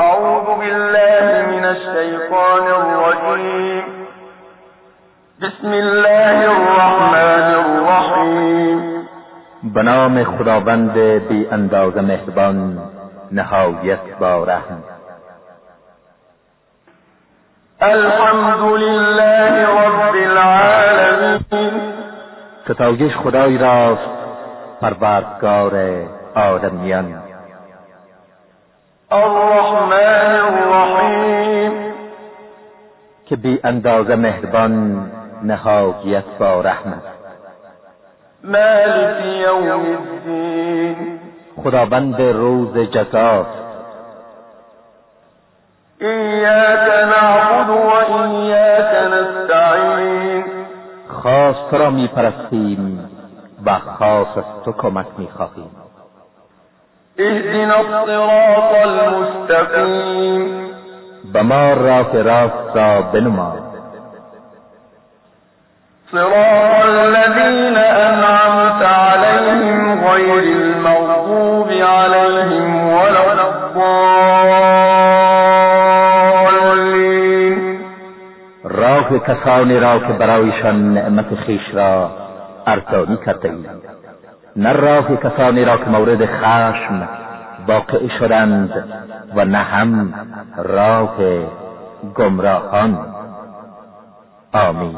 أعوذ بالله من الشيطان الرجيم. بسم الله الرحمن الرحیم به نام خداوند بی اندازه مهربان نهایت با رحم. الحمد لله رب العالمین. ستایش خدای راست پروردگار آدمیان الرحمن که بی اندازه مهربان نهایت با رحمت. مالک یوم الدین. خداوند روز جزاست. ایاک نعبد و ایاک نستعین. خاص تو را می پرستیم و خاص از تو کمک می خواهیم اهدنا الصراط المستقیم. به ما راه راست را بنما. صراط الذين أنعمت عليهم غير المغضوب عليهم ولا الضالين. راه کسانی را که برایشان نعمت خیش را ارزانی کرده اید نه راه کسانی را که مورد خشم واقع شدند و نه هم راه گمراهان. آمین.